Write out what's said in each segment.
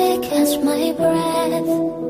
take as my breath.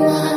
my